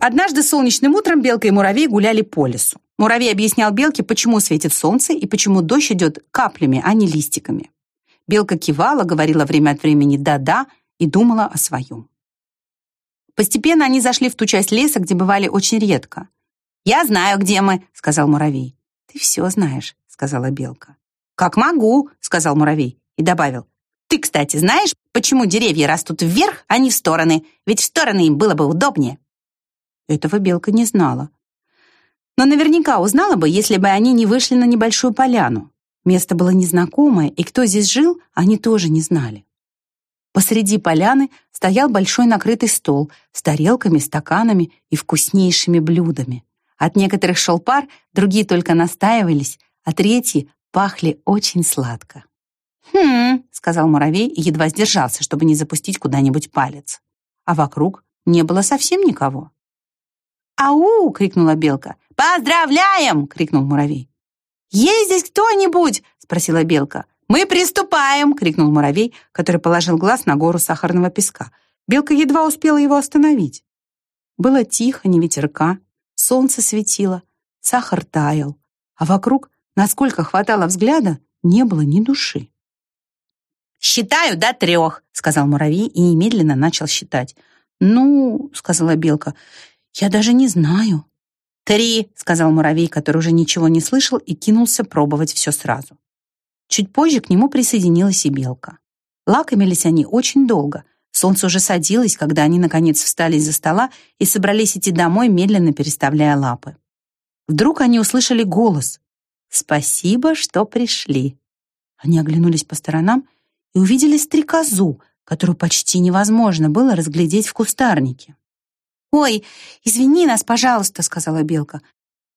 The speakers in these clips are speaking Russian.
Однажды солнечным утром Белка и Муравей гуляли по лесу. Муравей объяснял Белке, почему светит солнце и почему дождь идет каплями, а не листиками. Белка кивала, говорила время от времени «да-да» и думала о своем. Постепенно они зашли в ту часть леса, где бывали очень редко. «Я знаю, где мы», — сказал Муравей. «Ты все знаешь», — сказала Белка. «Как могу», — сказал Муравей и добавил. «Ты, кстати, знаешь, почему деревья растут вверх, а не в стороны? Ведь в стороны им было бы удобнее». Этого Белка не знала. Но наверняка узнала бы, если бы они не вышли на небольшую поляну. Место было незнакомое, и кто здесь жил, они тоже не знали. Посреди поляны стоял большой накрытый стол с тарелками, стаканами и вкуснейшими блюдами. От некоторых шел пар, другие только настаивались, а третьи пахли очень сладко. «Хм», — сказал муравей и едва сдержался, чтобы не запустить куда-нибудь палец. А вокруг не было совсем никого. «Ау!» — крикнула белка. «Поздравляем!» — крикнул муравей. «Есть здесь кто-нибудь?» — спросила белка. «Мы приступаем!» — крикнул муравей, который положил глаз на гору сахарного песка. Белка едва успела его остановить. Было тихо, не ветерка, солнце светило, сахар таял, а вокруг, насколько хватало взгляда, не было ни души. «Считаю до трех», — сказал муравей и немедленно начал считать. «Ну», — сказала белка, «Я даже не знаю». «Три», — сказал муравей, который уже ничего не слышал и кинулся пробовать все сразу. Чуть позже к нему присоединилась и белка. Лакомились они очень долго. Солнце уже садилось, когда они, наконец, встали из-за стола и собрались идти домой, медленно переставляя лапы. Вдруг они услышали голос. «Спасибо, что пришли». Они оглянулись по сторонам и увидели стрекозу, которую почти невозможно было разглядеть в кустарнике. «Ой, извини нас, пожалуйста», — сказала Белка.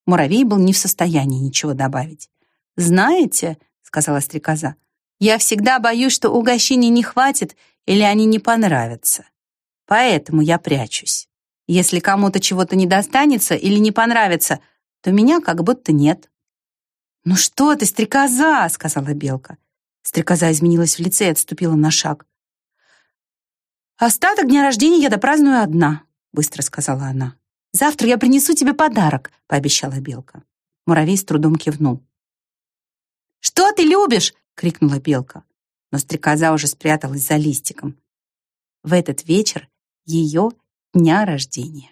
Муравей был не в состоянии ничего добавить. «Знаете», — сказала стрекоза, «я всегда боюсь, что угощений не хватит или они не понравятся. Поэтому я прячусь. Если кому-то чего-то не достанется или не понравится, то меня как будто нет». «Ну что ты, стрекоза!» — сказала Белка. Стрекоза изменилась в лице и отступила на шаг. «Остаток дня рождения я допраздную одна», быстро сказала она. «Завтра я принесу тебе подарок», — пообещала Белка. Муравей с трудом кивнул. «Что ты любишь?» — крикнула Белка. Но стрекоза уже спряталась за листиком. В этот вечер ее дня рождения.